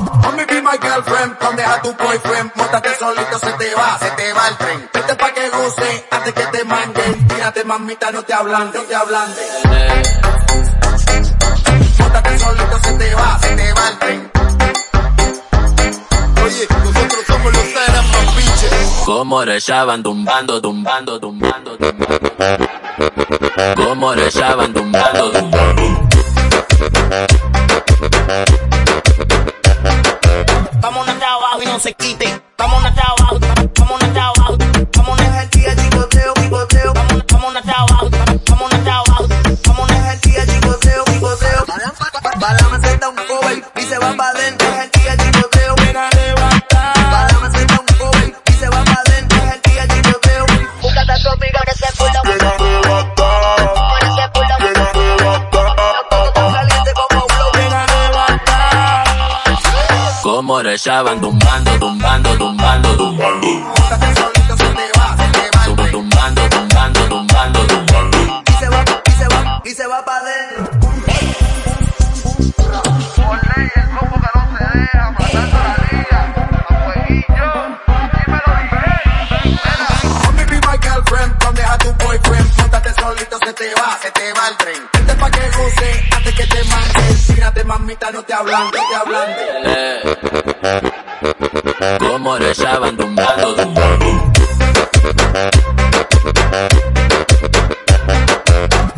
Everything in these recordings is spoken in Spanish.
Mommy be my girlfriend, donde a tu boyfriend, montate solito, se te va, se te va el tren. Vete pa' que goce, antes que te manden, tírate mamita, no te hablan, no te hablan Montate solito, se te va, se te va el tren. Oye, nosotros somos los Saran más biches. Como le llaman tumbando, tumbando, tumbando, tumbando. Como tumbando, tumbando. Se quite. Vamos a abajo, abajo. Como le llaman tumbando, tumbando, tumbando, tumbando. Solito, se te va, se te va el Tum- tren. Tumbando, tumbando, tumbando, tumbando. y se va, y se va, y se va pa' dentro. Por ley el combo que no se deja, matando la liga. A fueguillo, dímelo DJ. Mommy be my girlfriend, donde a tu boyfriend, montate solito, se te va, se te va el tren. Vete pa' que goce, antes que te manden, tírate mamita, no te hablan, no te hablan Eh. Como le llaman tumbando, tumbando.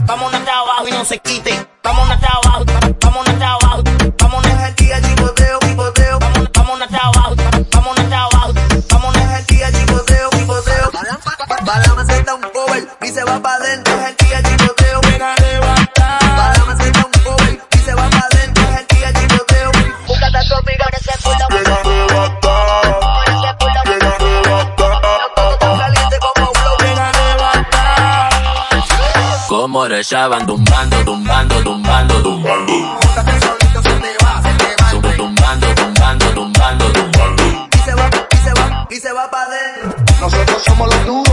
Vamos a abajo y no se quite. Vamos a abajo, va pa' dentro. Es el día chicoteo. Mira, levanta. Balama se da un cover y se va pa' dentro. Es el día chicoteo. Búscate a tu amiga que se culo. Por ese culo. Todo tan caliente como llaman tumbando, tumbando, tumbando, tumbando. Montate solito, se te va, se te va. Tumbando, tumbando, tumbando, tumbando. y se va, y se va, y se va pa' dentro. Nosotros somos los duros.